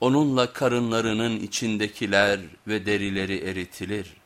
onunla karınlarının içindekiler ve derileri eritilir.